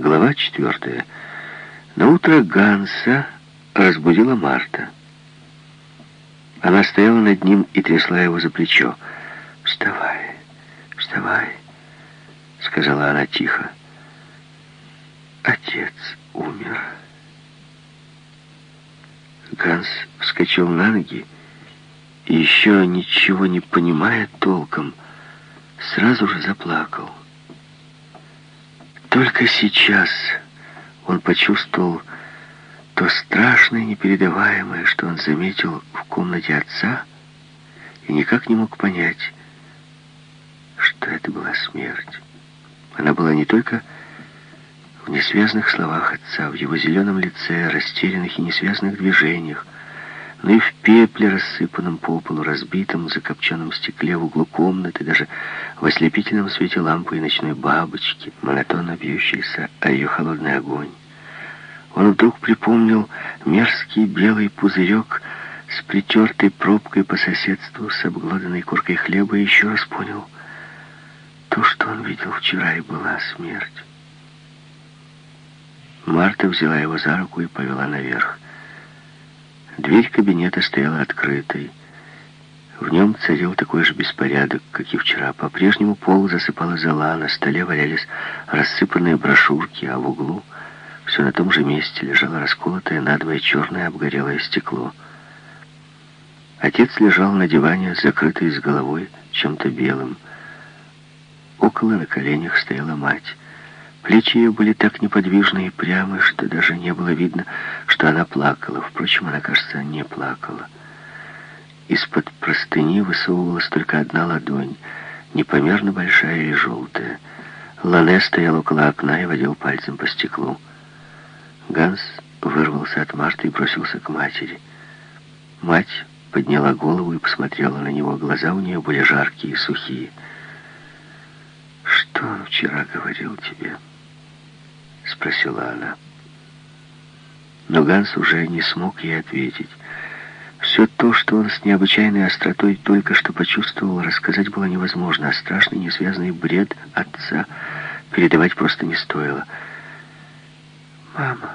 Глава четвертая. На утро Ганса разбудила Марта. Она стояла над ним и трясла его за плечо. «Вставай, вставай», — сказала она тихо. «Отец умер». Ганс вскочил на ноги и еще ничего не понимая толком, сразу же заплакал. Только сейчас он почувствовал то страшное непередаваемое, что он заметил в комнате отца, и никак не мог понять, что это была смерть. Она была не только в несвязных словах отца, в его зеленом лице, растерянных и несвязных движениях, но и в пепле, рассыпанном по полу, разбитом, закопченном стекле в углу комнаты, даже в ослепительном свете лампы и ночной бабочки, монотонно бьющейся о ее холодный огонь. Он вдруг припомнил мерзкий белый пузырек с притертой пробкой по соседству с обглоданной коркой хлеба и еще раз понял, то, что он видел вчера, и была смерть. Марта взяла его за руку и повела наверх. Дверь кабинета стояла открытой. В нем царил такой же беспорядок, как и вчера. По-прежнему пол засыпала зола, на столе валялись рассыпанные брошюрки, а в углу все на том же месте лежало расколотое надвое черное обгорелое стекло. Отец лежал на диване, закрытый с головой чем-то белым. Около на коленях стояла мать. Плечи ее были так неподвижны и прямы, что даже не было видно, что она плакала. Впрочем, она, кажется, не плакала. Из-под простыни высовывалась только одна ладонь, непомерно большая и желтая. Лане стоял около окна и водил пальцем по стеклу. Ганс вырвался от Марты и бросился к матери. Мать подняла голову и посмотрела на него. Глаза у нее были жаркие и сухие. «Что он вчера говорил тебе?» — спросила она. Но Ганс уже не смог ей ответить. Все то, что он с необычайной остротой только что почувствовал, рассказать было невозможно, а страшный несвязный бред отца передавать просто не стоило. «Мама»,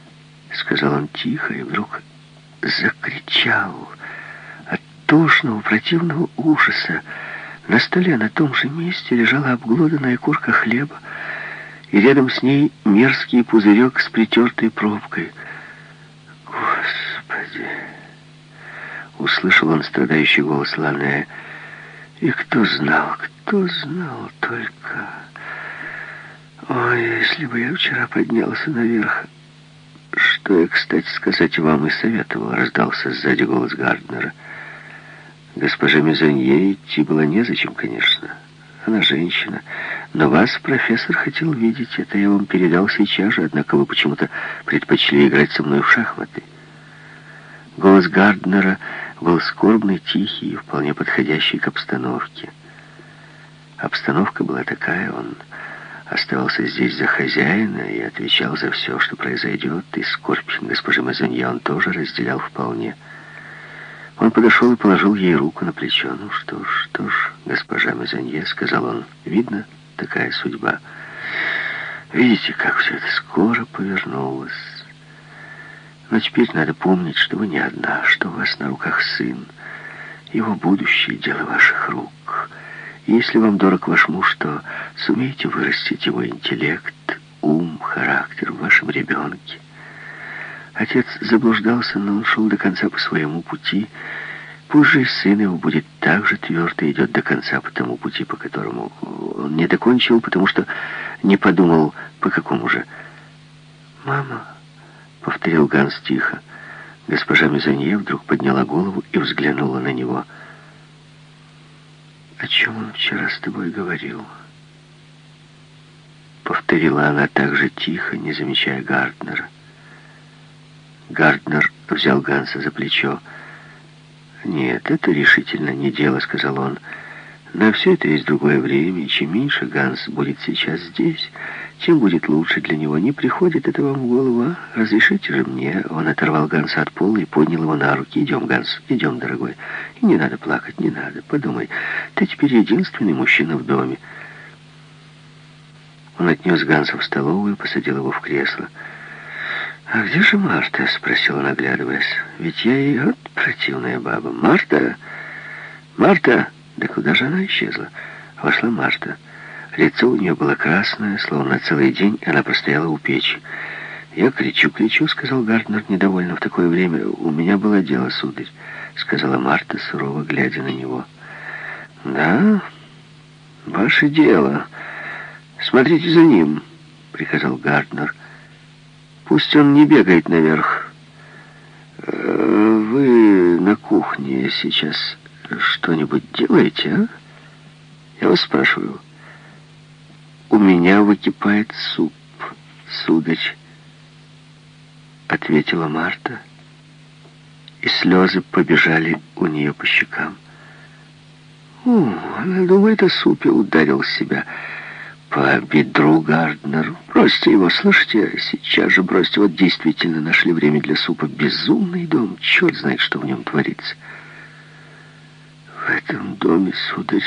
— сказал он тихо, и вдруг закричал от тошного, противного ужаса. На столе на том же месте лежала обглоданная курка хлеба, и рядом с ней мерзкий пузырек с притертой пробкой. «Господи!» — услышал он страдающий голос Лане. «И кто знал, кто знал только...» «Ой, если бы я вчера поднялся наверх...» «Что я, кстати, сказать вам и советовал», — раздался сзади голос Гарднера. «Госпоже Мезонье идти было незачем, конечно. Она женщина». Но вас профессор хотел видеть, это я вам передал сейчас же, однако вы почему-то предпочли играть со мной в шахматы. Голос Гарднера был скорбный, тихий и вполне подходящий к обстановке. Обстановка была такая, он оставался здесь за хозяина и отвечал за все, что произойдет, и скорбь госпожи Мазанье он тоже разделял вполне. Он подошел и положил ей руку на плечо. «Ну что ж, что ж, госпожа Мазанье», — сказал он, — «видно, такая судьба. Видите, как все это скоро повернулось. Но теперь надо помнить, что вы не одна, что у вас на руках сын. Его будущее — дело ваших рук. Если вам дорог ваш муж, то сумеете вырастить его интеллект, ум, характер в вашем ребенке. Отец заблуждался, но он шел до конца по своему пути, Позже сын его будет так же твердо идет до конца по тому пути, по которому он не докончил, потому что не подумал, по какому же. «Мама», — повторил Ганс тихо. Госпожа Мезонье вдруг подняла голову и взглянула на него. «О чем он вчера с тобой говорил?» Повторила она так же тихо, не замечая Гарднера. Гарднер взял Ганса за плечо. «Нет, это решительно не дело», — сказал он. «На все это есть другое время, и чем меньше Ганс будет сейчас здесь, тем будет лучше для него. Не приходит это вам в голову, а? Разрешите же мне». Он оторвал Ганса от пола и поднял его на руки. «Идем, Ганс, идем, дорогой. И не надо плакать, не надо. Подумай, ты теперь единственный мужчина в доме». Он отнес Ганса в столовую и посадил его в кресло. «А где же Марта?» — спросил он, оглядываясь. «Ведь я и вот противная баба. Марта? Марта!» Да куда же она исчезла? Вошла Марта. Лицо у нее было красное, словно целый день она простояла у печи. «Я кричу, кричу», — сказал Гарднер недовольно в такое время. «У меня было дело, сударь», — сказала Марта, сурово глядя на него. «Да, ваше дело. Смотрите за ним», — приказал Гарднер. Пусть он не бегает наверх. Э, вы на кухне сейчас что-нибудь делаете, а? Я вас спрашиваю. У меня выкипает суп, сударь, ответила Марта, и слезы побежали у нее по щекам. О, она думает о супе, ударил себя по бедру Гарднер. Бросьте его, слышите? Сейчас же бросьте. Вот действительно нашли время для супа. Безумный дом. Черт знает, что в нем творится. В этом доме, сударь,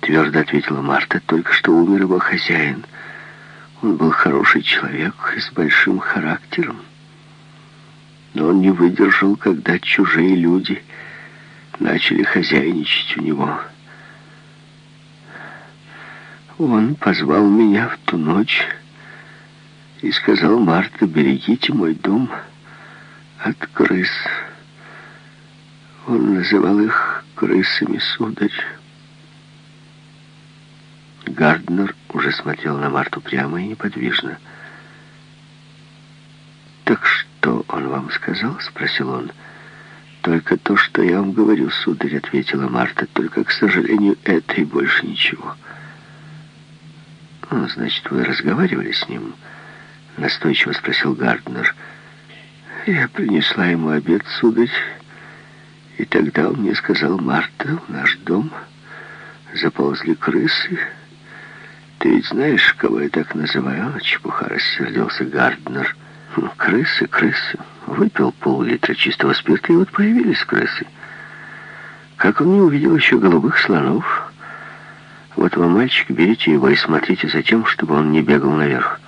твердо ответила Марта, только что умер его хозяин. Он был хороший человек и с большим характером. Но он не выдержал, когда чужие люди начали хозяйничать у него. Он позвал меня в ту ночь и сказал, Марта, берегите мой дом от крыс. Он называл их крысами, сударь. Гарднер уже смотрел на Марту прямо и неподвижно. «Так что он вам сказал?» — спросил он. «Только то, что я вам говорю, сударь», — ответила Марта. «Только, к сожалению, это и больше ничего». «Ну, значит, вы разговаривали с ним?» Настойчиво спросил Гарднер. «Я принесла ему обед, сударь, и тогда он мне сказал, Марта, в наш дом заползли крысы. Ты ведь знаешь, кого я так называю?» Чепуха рассердился Гарднер. «Ну, крысы, крысы. Выпил пол-литра чистого спирта, и вот появились крысы. Как он не увидел еще голубых слонов?» Вот вам мальчик, берите его и смотрите за тем, чтобы он не бегал наверх.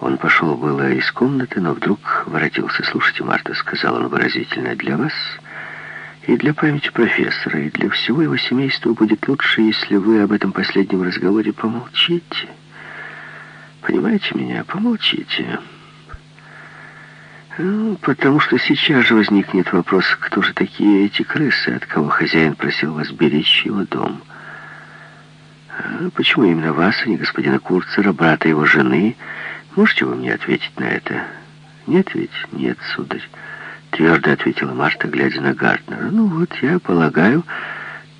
Он пошел было из комнаты, но вдруг воротился. «Слушайте, Марта», — сказал он выразительно, — «для вас и для памяти профессора, и для всего его семейства будет лучше, если вы об этом последнем разговоре помолчите. Понимаете меня? Помолчите». Ну, потому что сейчас же возникнет вопрос, кто же такие эти крысы, от кого хозяин просил вас беречь его дом. А почему именно вас, а не господина Курцера, брата его жены? Можете вы мне ответить на это? Нет ведь? Нет, сударь. Твердо ответила Марта, глядя на Гартнера. Ну вот, я полагаю,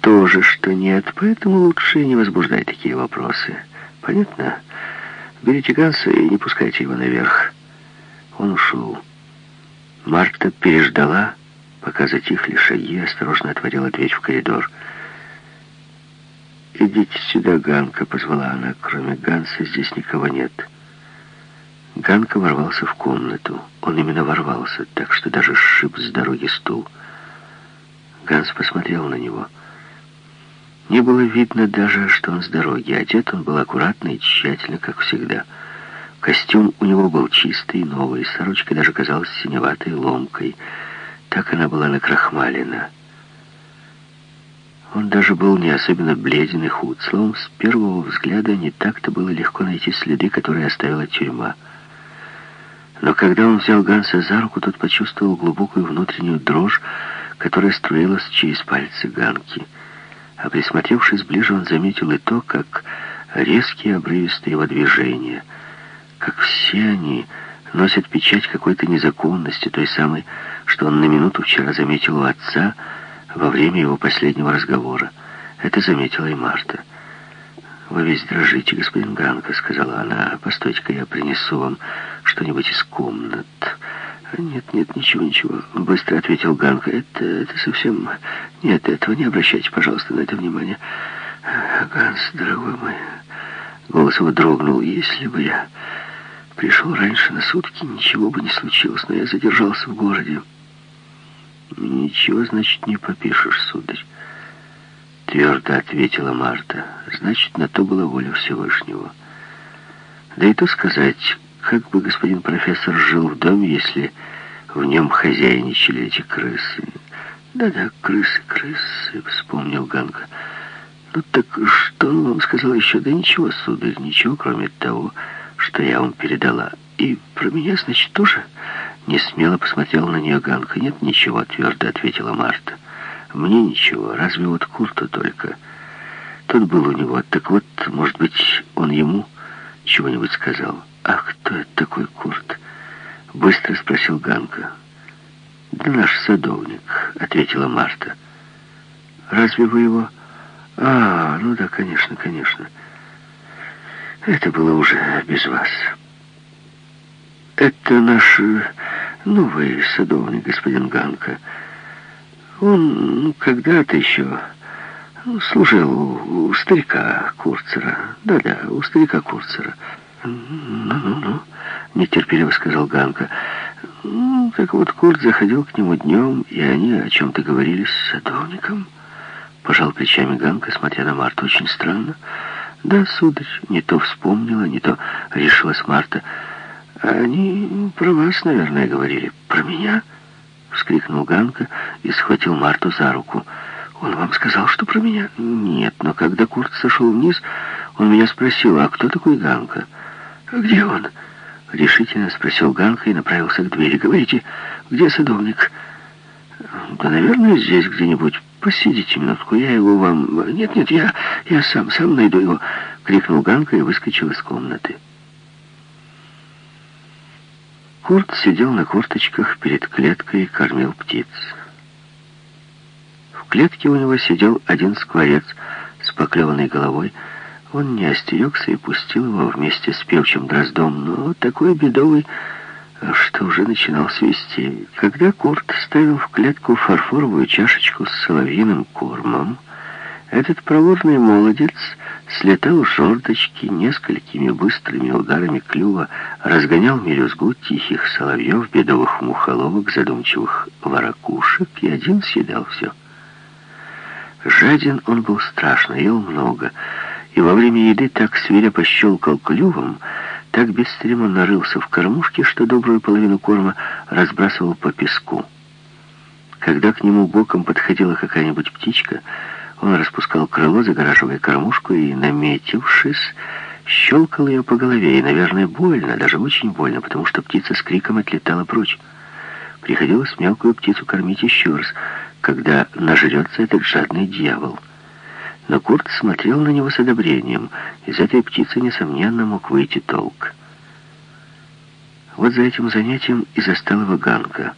тоже, что нет. Поэтому лучше не возбуждай такие вопросы. Понятно? Берите Ганса и не пускайте его наверх. Он ушел. Марта переждала, пока затихли шаги, осторожно отворила дверь в коридор. «Идите сюда, Ганка», — позвала она. «Кроме Ганса здесь никого нет». Ганка ворвался в комнату. Он именно ворвался, так что даже сшиб с дороги стул. Ганс посмотрел на него. Не было видно даже, что он с дороги. Одет он был аккуратно и тщательно, как всегда. Костюм у него был чистый, новый, сорочка даже казалась синеватой ломкой. Так она была накрахмалена. Он даже был не особенно бледен и худ. Словом, с первого взгляда не так-то было легко найти следы, которые оставила тюрьма. Но когда он взял Ганса за руку, тот почувствовал глубокую внутреннюю дрожь, которая струилась через пальцы Ганки. А присмотревшись ближе, он заметил и то, как резкие обрывистые его движения, как все они носят печать какой-то незаконности, той самой, что он на минуту вчера заметил у отца, во время его последнего разговора. Это заметила и Марта. «Вы весь дрожите, господин Ганка», — сказала она. «Постойте-ка, я принесу вам что-нибудь из комнат». «Нет, нет, ничего, ничего», — быстро ответил Ганка. «Это, это совсем... Нет, этого не обращайте, пожалуйста, на это внимание». «Ганс, дорогой мой...» Голос его дрогнул. «Если бы я пришел раньше на сутки, ничего бы не случилось, но я задержался в городе». «Ничего, значит, не попишешь, сударь», — твердо ответила Марта. «Значит, на то была воля Всевышнего». Да и то сказать, как бы господин профессор жил в доме, если в нем хозяйничали эти крысы. Да-да, крысы, крысы, вспомнил Ганка. Ну так что он вам сказал еще? Да ничего, сударь, ничего, кроме того, что я вам передала. И про меня, значит, тоже? Не смело посмотрела на нее Ганка. Нет, ничего, твердо ответила Марта. Мне ничего, разве вот Курту только. Тот был у него. Так вот, может быть, он ему чего-нибудь сказал. А кто это такой Курт? Быстро спросил Ганка. «Да наш садовник», — ответила Марта. «Разве вы его...» «А, ну да, конечно, конечно. Это было уже без вас. Это наш э, новый садовник, господин Ганка. Он ну, когда-то еще ну, служил у, старика Курцера. Да-да, у старика Курцера. Ну-ну-ну, нетерпеливо сказал Ганка. Ну, так вот, Курт заходил к нему днем, и они о чем-то говорили с садовником. Пожал плечами Ганка, смотря на Марту. Очень странно. Да, сударь, не то вспомнила, не то решилась Марта. Они про вас, наверное, говорили. Про меня? Вскрикнул Ганка и схватил Марту за руку. Он вам сказал, что про меня? Нет, но когда Курт сошел вниз, он меня спросил, а кто такой Ганка? А где он? Решительно спросил Ганка и направился к двери. Говорите, где садовник? Да, наверное, здесь где-нибудь. Посидите минутку, я его вам... Нет, нет, я, я сам, сам найду его. Крикнул Ганка и выскочил из комнаты. Курт сидел на корточках перед клеткой и кормил птиц. В клетке у него сидел один скворец с поклеванной головой, он не остерегся и пустил его вместе с певчим дроздом, но такой бедовый, что уже начинал свисти. Когда Курт ставил в клетку фарфоровую чашечку с соловьиным кормом, этот проворный молодец слетал с жердочки несколькими быстрыми ударами клюва, разгонял мелюзгу тихих соловьев, бедовых мухоловок, задумчивых ворокушек, и один съедал все. Жаден он был страшно, ел много, и во время еды так свирепо щелкал клювом, так бесцеремонно рылся в кормушке, что добрую половину корма разбрасывал по песку. Когда к нему боком подходила какая-нибудь птичка, он распускал крыло, загораживая кормушку, и, наметившись, щелкал ее по голове, и, наверное, больно, даже очень больно, потому что птица с криком отлетала прочь. Приходилось мелкую птицу кормить еще раз, когда нажрется этот жадный дьявол — но Курт смотрел на него с одобрением. Из этой птицы, несомненно, мог выйти толк. Вот за этим занятием и застал его Ганка.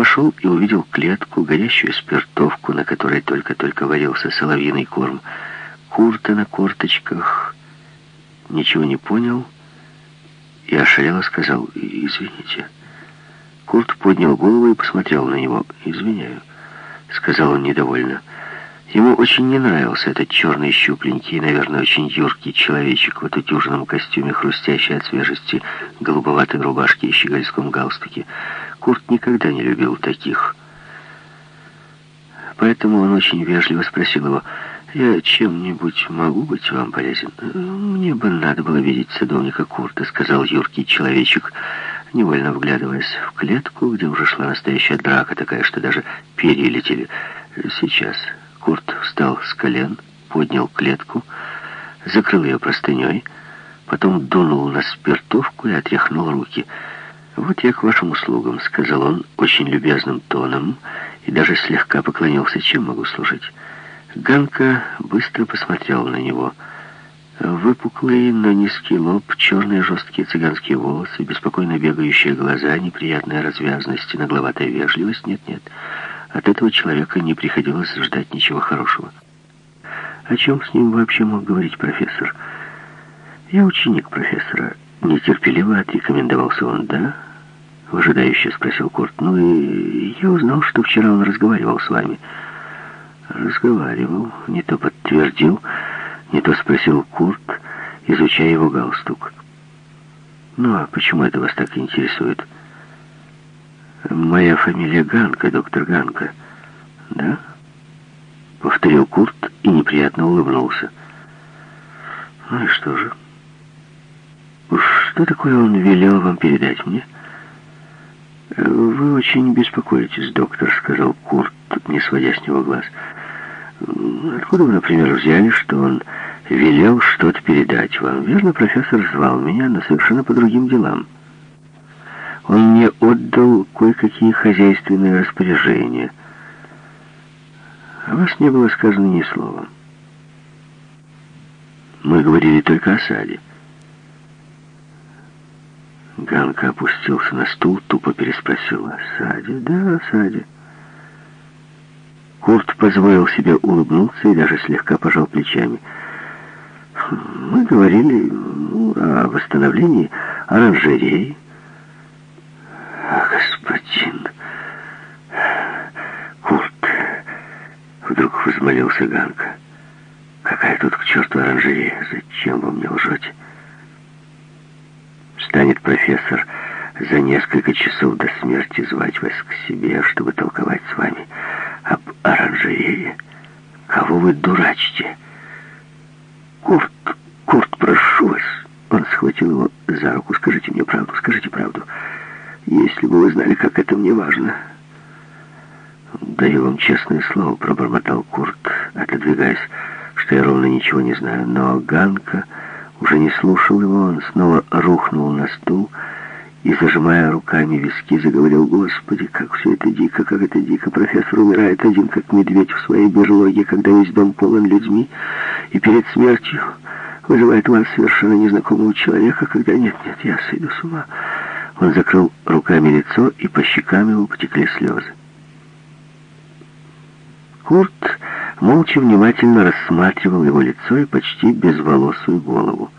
Вошел и увидел клетку, горящую спиртовку, на которой только-только варился соловьиный корм. Курта на корточках ничего не понял и ошалело сказал «Извините». Курт поднял голову и посмотрел на него. «Извиняю», — сказал он недовольно. Ему очень не нравился этот черный щупленький, наверное, очень юркий человечек в отутюженном костюме, хрустящий от свежести голубоватой рубашки и щегольском галстуке. Курт никогда не любил таких. Поэтому он очень вежливо спросил его, «Я чем-нибудь могу быть вам полезен?» «Мне бы надо было видеть садовника Курта», — сказал юркий человечек, невольно вглядываясь в клетку, где уже шла настоящая драка, такая, что даже перья летели. «Сейчас», Курт встал с колен, поднял клетку, закрыл ее простыней, потом дунул на спиртовку и отряхнул руки. «Вот я к вашим услугам», — сказал он очень любезным тоном и даже слегка поклонился. «Чем могу служить?» Ганка быстро посмотрел на него. Выпуклый, но низкий лоб, черные жесткие цыганские волосы, беспокойно бегающие глаза, неприятная развязность и нагловатая вежливость. Нет-нет, от этого человека не приходилось ждать ничего хорошего. О чем с ним вообще мог говорить профессор? Я ученик профессора. Нетерпеливо отрекомендовался он, да? Выжидающе спросил Курт. Ну и я узнал, что вчера он разговаривал с вами. Разговаривал, не то подтвердил, не то спросил Курт, изучая его галстук. Ну а почему это вас так интересует? «Моя фамилия Ганка, доктор Ганка». «Да?» Повторил Курт и неприятно улыбнулся. «Ну и что же?» что такое он велел вам передать мне? «Вы очень беспокоитесь, доктор», — сказал Курт, не сводя с него глаз. «Откуда вы, например, взяли, что он велел что-то передать вам? Верно, профессор звал меня, но совершенно по другим делам. Он мне отдал кое-какие хозяйственные распоряжения. О вас не было сказано ни слова. Мы говорили только о саде. Ганка опустился на стул, тупо переспросил о саде. Да, о. Курт позволил себе улыбнуться и даже слегка пожал плечами. Мы говорили ну, о восстановлении оранжереи. А, господин Курт, вдруг взмолился Ганка. Какая тут к черту оранжерея? Зачем вы мне лжете? Станет профессор за несколько часов до смерти звать вас к себе, чтобы толковать с вами об оранжерее. Кого вы дурачите? Курт, Курт, прошу вас. Он схватил его за руку. Скажите мне правду, скажите правду. Если бы вы знали, как это мне важно. Даю вам честное слово, пробормотал Курт, отодвигаясь, что я ровно ничего не знаю. Но Ганка уже не слушал его, он снова рухнул на стул и, зажимая руками виски, заговорил, «Господи, как все это дико, как это дико! Профессор умирает один, как медведь в своей берлоге, когда весь дом полон людьми, и перед смертью вызывает вас совершенно незнакомого человека, когда нет-нет, я сойду с ума». Он закрыл руками лицо, и по щекам его потекли слезы. Курт молча внимательно рассматривал его лицо и почти безволосую голову.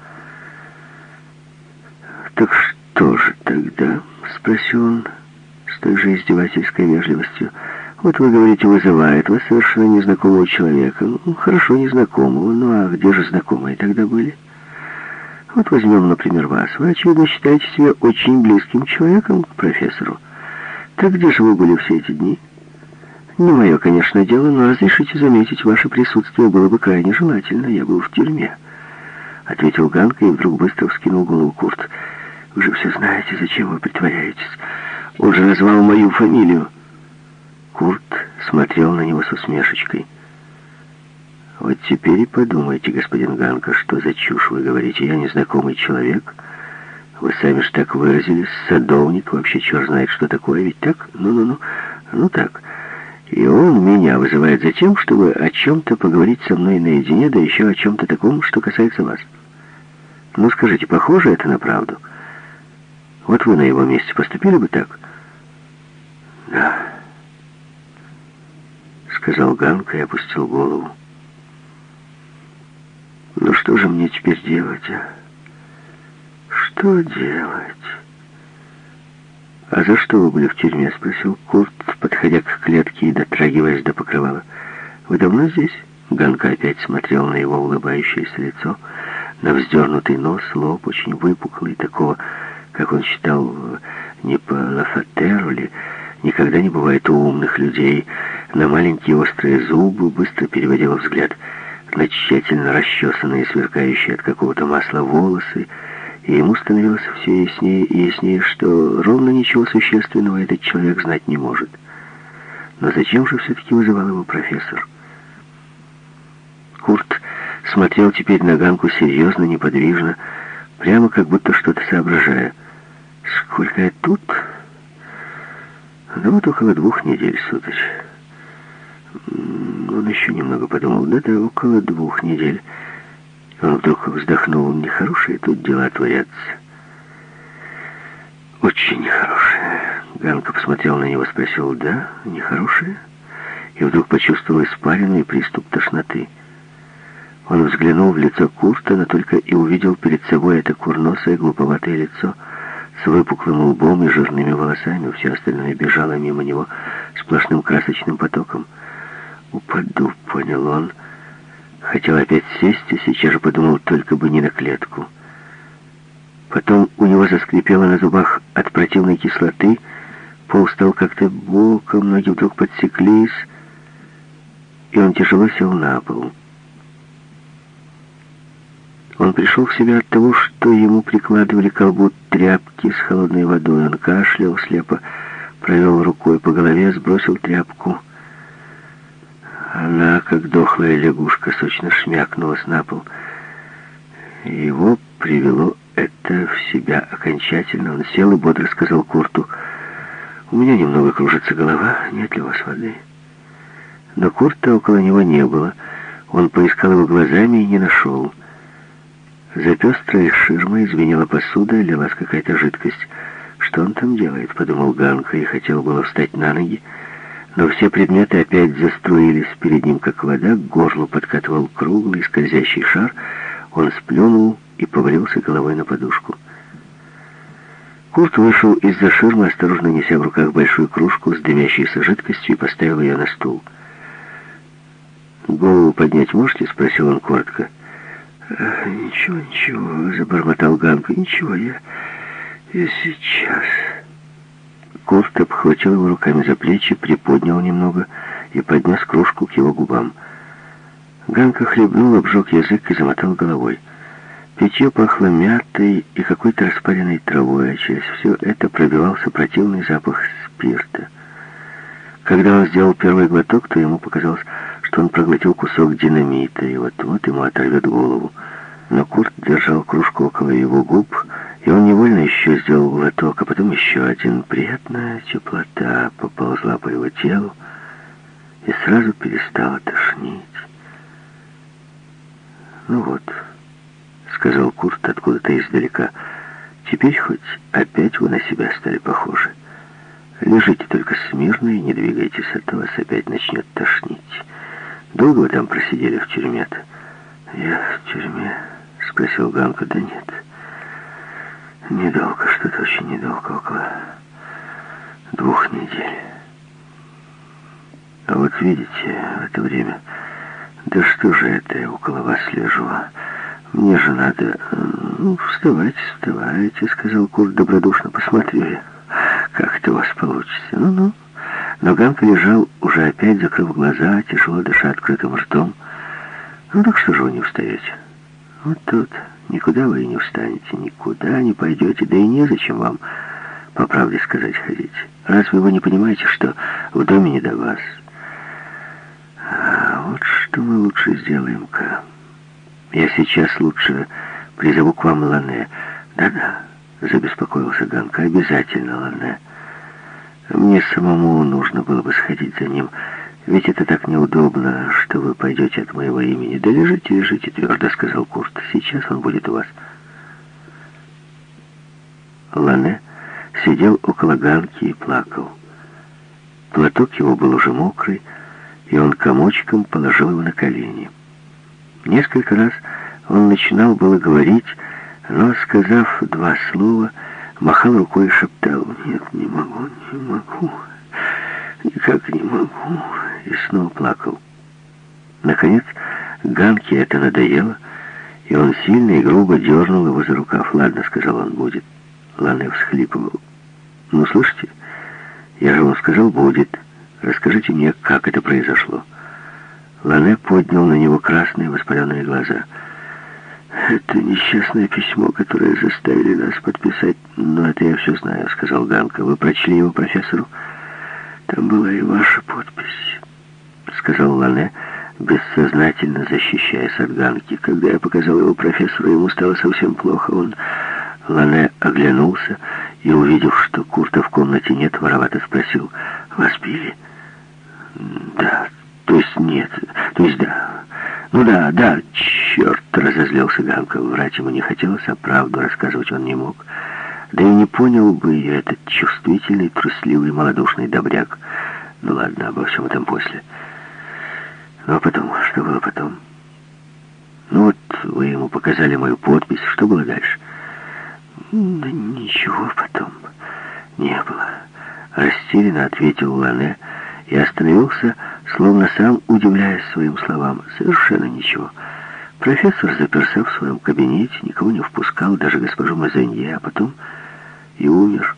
«Так что же тогда?» — спросил он с той же издевательской вежливостью. «Вот вы говорите, вызывает вас совершенно незнакомого человека. Ну, хорошо, незнакомого. Ну, а где же знакомые тогда были?» Вот возьмем, например, вас. Вы, очевидно, считаете себя очень близким человеком к профессору. Так где же вы были все эти дни?» Не мое, конечно, дело, но разрешите заметить, ваше присутствие было бы крайне желательно. Я был в тюрьме. Ответил Ганка и вдруг быстро вскинул голову Курт. Вы же все знаете, зачем вы притворяетесь. Он же назвал мою фамилию. Курт смотрел на него с усмешечкой. Вот теперь и подумайте, господин Ганка, что за чушь вы говорите. Я незнакомый человек. Вы сами же так выразились. Садовник вообще черт знает, что такое. Ведь так? Ну-ну-ну. Ну так. И он меня вызывает за тем, чтобы о чем-то поговорить со мной наедине, да еще о чем-то таком, что касается вас. Ну, скажите, похоже это на правду? Вот вы на его месте поступили бы так? Да, сказал Ганка и опустил голову. Ну, что же мне теперь делать, а? Что делать? «А за что вы были в тюрьме?» — спросил Курт, подходя к клетке и дотрагиваясь до покрывала. «Вы давно здесь?» Ганка опять смотрел на его улыбающееся лицо, на вздернутый нос, лоб очень выпуклый, такого, как он считал, не по Лафатеру ли, никогда не бывает у умных людей, на маленькие острые зубы, быстро переводил взгляд на тщательно расчесанные, сверкающие от какого-то масла волосы, и ему становилось все яснее и яснее, что ровно ничего существенного этот человек знать не может. Но зачем же все-таки вызывал его профессор? Курт смотрел теперь на Ганку серьезно, неподвижно, прямо как будто что-то соображая. «Сколько я тут?» «Да вот около двух недель, сударь». Он еще немного подумал. «Да-да, около двух недель». Он вдруг вздохнул. Нехорошие тут дела творятся. Очень нехорошие. Ганка посмотрел на него, спросил, да, нехорошие? И вдруг почувствовал испарину и приступ тошноты. Он взглянул в лицо Курта, но только и увидел перед собой это курносое, глуповатое лицо с выпуклым лбом и жирными волосами. Все остальное бежало мимо него сплошным красочным потоком. «Упаду», — понял он, — Хотел опять сесть, и сейчас же подумал, только бы не на клетку. Потом у него заскрипело на зубах от противной кислоты, пол стал как-то боком, ноги вдруг подсеклись, и он тяжело сел на пол. Он пришел в себя от того, что ему прикладывали колбу тряпки с холодной водой. Он кашлял слепо, провел рукой по голове, сбросил тряпку. Она, как дохлая лягушка, сочно шмякнулась на пол. Его привело это в себя окончательно. Он сел и бодро сказал Курту, «У меня немного кружится голова, нет ли у вас воды?» Но Курта около него не было. Он поискал его глазами и не нашел. За пестрой ширмой звенела посуда, лилась какая-то жидкость. «Что он там делает?» — подумал Ганка и хотел было встать на ноги, но все предметы опять заструились перед ним, как вода, к горлу подкатывал круглый скользящий шар, он сплюнул и повалился головой на подушку. Курт вышел из-за ширмы, осторожно неся в руках большую кружку с дымящейся жидкостью и поставил ее на стул. «Голову поднять можете?» — спросил он коротко. «Ничего, ничего», — забормотал Ганка. «Ничего, я... я сейчас...» Курт обхватил его руками за плечи, приподнял немного и поднес кружку к его губам. Ганка хлебнул, обжег язык и замотал головой. Питье пахло мятой и какой-то распаренной травой, а через все это пробивался противный запах спирта. Когда он сделал первый глоток, то ему показалось, что он проглотил кусок динамита, и вот-вот ему оторвет голову. Но Курт держал кружку около его губ, и он невольно еще сделал глоток, а потом еще один. Приятная теплота поползла по его телу и сразу перестала тошнить. «Ну вот», — сказал Курт откуда-то издалека, — «теперь хоть опять вы на себя стали похожи. Лежите только смирно и не двигайтесь, а то вас опять начнет тошнить. Долго вы там просидели в тюрьме-то?» «Я в тюрьме?» — спросил Ганка. «Да нет, недолго, что-то очень недолго, около двух недель. А вот видите, в это время... Да что же это я около вас лежу? Мне же надо... Ну, вставайте, вставайте, сказал Курт добродушно. Посмотрю как это у вас получится. Ну-ну. Но Ганка лежал, уже опять закрыв глаза, тяжело дыша открытым ртом. Ну так что же вы не встаете? Вот тут никуда вы и не встанете, никуда не пойдете, да и незачем вам, по правде сказать, ходить. Разве вы не понимаете, что в доме не до вас? А вот что мы лучше сделаем-ка. Я сейчас лучше призову к вам Лане. Да-да, забеспокоился Ганка, обязательно Лане. Мне самому нужно было бы сходить за ним, ведь это так неудобно, что вы пойдете от моего имени. Да лежите, лежите, твердо сказал Курт. Сейчас он будет у вас. Лане сидел около ганки и плакал. Платок его был уже мокрый, и он комочком положил его на колени. Несколько раз он начинал было говорить, но, сказав два слова, махал рукой и шептал «Нет, не могу, не могу, никак не могу» и снова плакал. Наконец, Ганке это надоело, и он сильно и грубо дернул его за рукав. «Ладно», — сказал он, — «будет». Лане всхлипывал. «Ну, слушайте, я же вам сказал, будет. Расскажите мне, как это произошло». Лане поднял на него красные воспаленные глаза. «Это несчастное письмо, которое заставили нас подписать. Но это я все знаю», — сказал Ганка. «Вы прочли его профессору?» «Там была и ваша подпись». — сказал Лане, бессознательно защищаясь от Ганки. Когда я показал его профессору, ему стало совсем плохо. Он, Лане, оглянулся и, увидев, что Курта в комнате нет, воровато спросил, «Вас били?» «Да, то есть нет, то есть да». «Ну да, да, черт!» — разозлился Ганка. Врать ему не хотелось, а правду рассказывать он не мог. Да и не понял бы ее этот чувствительный, трусливый, малодушный добряк. Ну ладно, обо всем этом после. А потом, что было потом? Ну вот, вы ему показали мою подпись, что было дальше? Да ничего потом не было. Растерянно ответил Лане и остановился, словно сам удивляясь своим словам. Совершенно ничего. Профессор заперся в своем кабинете, никого не впускал, даже госпожу Мазанье, а потом и умер.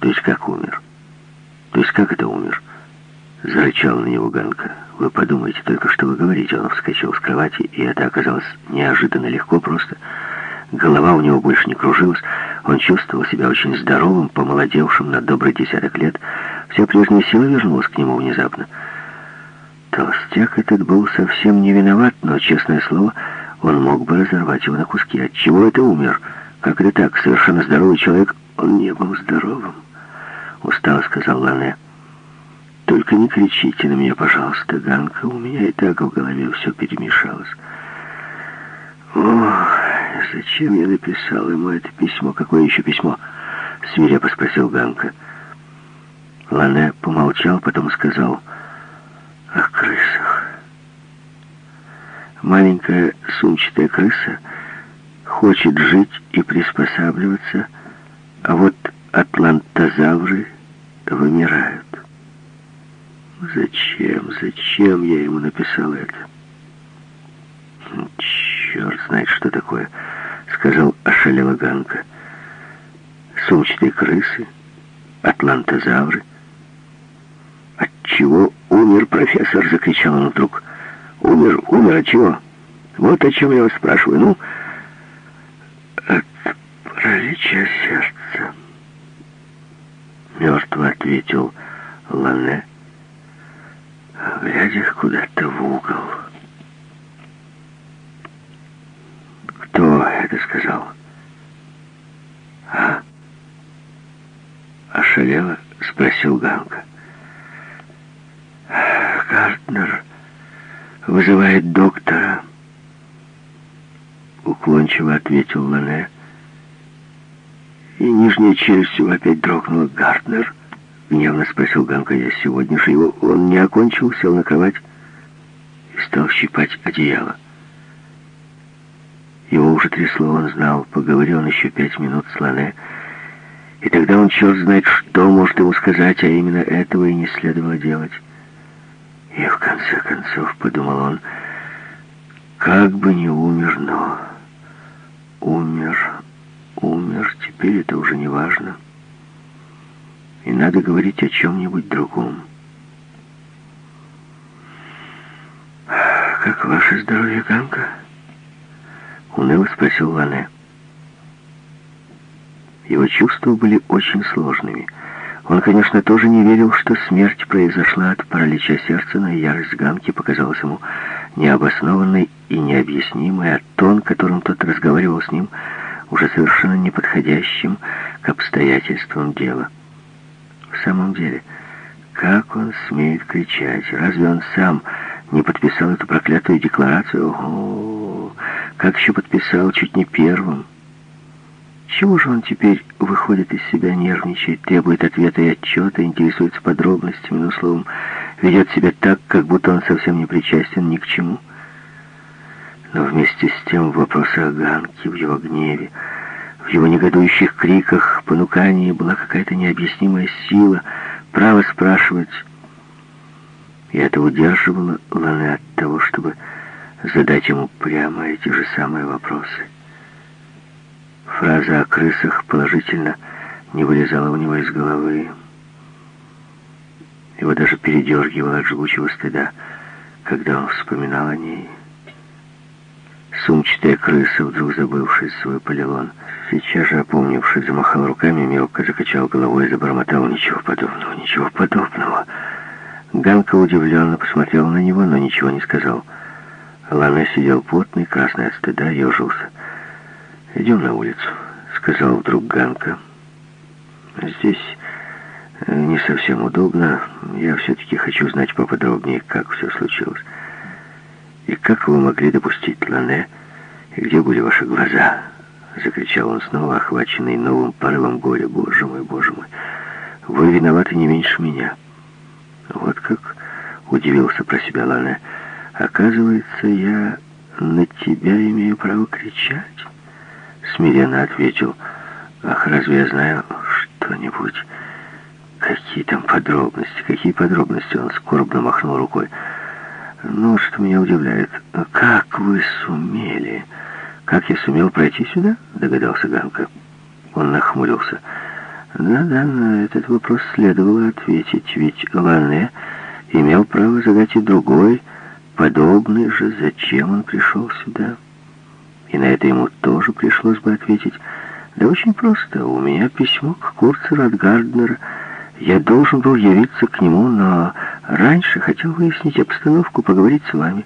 То есть как умер? То есть как это умер? Зарычал на него Ганка. «Вы подумайте только, что вы говорите». Он вскочил с кровати, и это оказалось неожиданно легко просто. Голова у него больше не кружилась. Он чувствовал себя очень здоровым, помолодевшим на добрый десяток лет. Вся прежняя сила вернулась к нему внезапно. Толстяк этот был совсем не виноват, но, честное слово, он мог бы разорвать его на куски. От чего это умер? Как это так? Совершенно здоровый человек. Он не был здоровым. Устало сказал Лане. Только не кричите на меня, пожалуйста, Ганка. У меня и так в голове все перемешалось. Ох, зачем я написал ему это письмо? Какое еще письмо? Свирепо спросил Ганка. Лане помолчал, потом сказал о крысах. Маленькая сумчатая крыса хочет жить и приспосабливаться, а вот атлантозавры вымирают. Зачем, зачем я ему написал это? Черт знает, что такое, сказал ошалела Ганка. Сумчатые крысы, атлантозавры. От чего умер профессор? Закричал он вдруг. Умер, умер от чего? Вот о чем я вас спрашиваю. Ну, от паралича сердца. Мертво ответил Лане глядя куда-то в угол. «Кто это сказал?» «А?» Ошалело спросил Ганка. «Гартнер вызывает доктора», уклончиво ответил Лане. И нижняя челюсть его опять дрогнула. «Гартнер?» Гневно спросил Ганка, я сегодня же его... Он не окончил, сел на кровать и стал щипать одеяло. Его уже трясло, он знал. Поговорил он еще пять минут с Лане, и тогда он черт знает, что может ему сказать, а именно этого и не следовало делать. И в конце концов, подумал он, как бы не умер, но умер, умер, теперь это уже не важно и надо говорить о чем-нибудь другом. «Как ваше здоровье, Ганка?» Уныло спросил Лане. Его чувства были очень сложными. Он, конечно, тоже не верил, что смерть произошла от паралича сердца, но ярость Ганки показалась ему необоснованной и необъяснимой, а тон, которым тот разговаривал с ним, уже совершенно неподходящим к обстоятельствам дела. В самом деле, как он смеет кричать? Разве он сам не подписал эту проклятую декларацию? Ого! Как еще подписал, чуть не первым? Чего же он теперь выходит из себя, нервничает, требует ответа и отчета, интересуется подробностями, но, словом, ведет себя так, как будто он совсем не причастен ни к чему? Но вместе с тем в вопросах Ганки, в его гневе, в его негодующих криках, понукании была какая-то необъяснимая сила, право спрашивать. И это удерживало Лане от того, чтобы задать ему прямо эти же самые вопросы. Фраза о крысах положительно не вылезала у него из головы. Его даже передергивало от жгучего стыда, когда он вспоминал о ней. Сумчатая крыса, вдруг забывший свой полилон, сейчас же опомнившись, замахал руками, мелко закачал головой и забормотал ничего подобного, ничего подобного. Ганка удивленно посмотрел на него, но ничего не сказал. Лана сидел потный, красный от стыда, ежился. «Идем на улицу», — сказал вдруг Ганка. «Здесь э, не совсем удобно. Я все-таки хочу знать поподробнее, как все случилось». «И как вы могли допустить Лане? И где были ваши глаза?» Закричал он снова, охваченный новым порывом горя. «Боже мой, боже мой! Вы виноваты не меньше меня!» «Вот как!» — удивился про себя Лане. «Оказывается, я на тебя имею право кричать?» Смиренно ответил. «Ах, разве я знаю что-нибудь?» «Какие там подробности? Какие подробности?» Он скорбно махнул рукой. Ну, что меня удивляет, как вы сумели? Как я сумел пройти сюда? Догадался Ганка. Он нахмурился. Да-да, на этот вопрос следовало ответить, ведь Лане имел право задать и другой, подобный же, зачем он пришел сюда. И на это ему тоже пришлось бы ответить. Да очень просто. У меня письмо к Курцеру от Гарднера. Я должен был явиться к нему, но раньше хотел выяснить обстановку, поговорить с вами.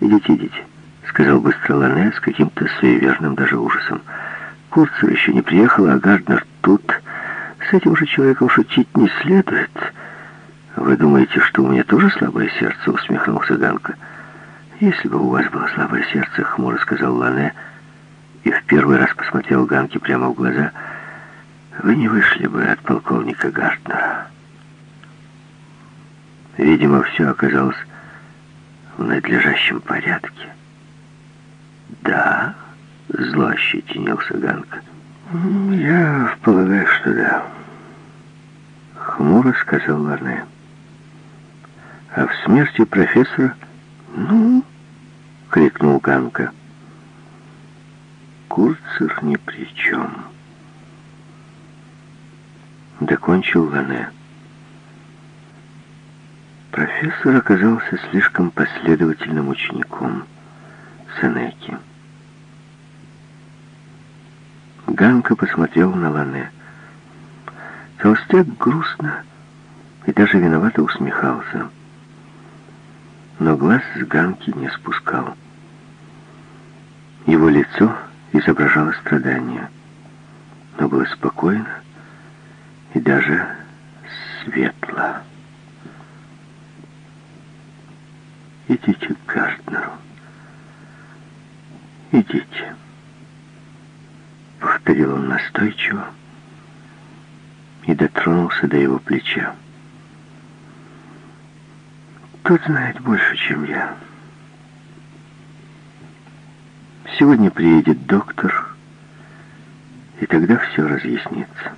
Идите, идите, сказал быстро Лане с каким-то суеверным даже ужасом. Курцер еще не приехал, а Гарднер тут. С этим же человеком шутить не следует. «Вы думаете, что у меня тоже слабое сердце?» — усмехнулся Ганка. «Если бы у вас было слабое сердце», — хмуро сказал Лане, и в первый раз посмотрел Ганке прямо в глаза, «вы не вышли бы от полковника Гартнера». Видимо, все оказалось в надлежащем порядке. «Да», — зло ощетинился Ганка. «Я полагаю, что да», — хмуро сказал Лане. А в смерти профессора... «Ну?» — крикнул Ганка. «Курцер ни при чем». Докончил Лане. Профессор оказался слишком последовательным учеником Сенеки. Ганка посмотрел на Лане. Толстяк грустно и даже виновато усмехался но глаз с Ганки не спускал. Его лицо изображало страдание, но было спокойно и даже светло. «Идите к Гартнеру. Идите», — повторил он настойчиво и дотронулся до его плеча. Тот знает больше, чем я. Сегодня приедет доктор, и тогда все разъяснится.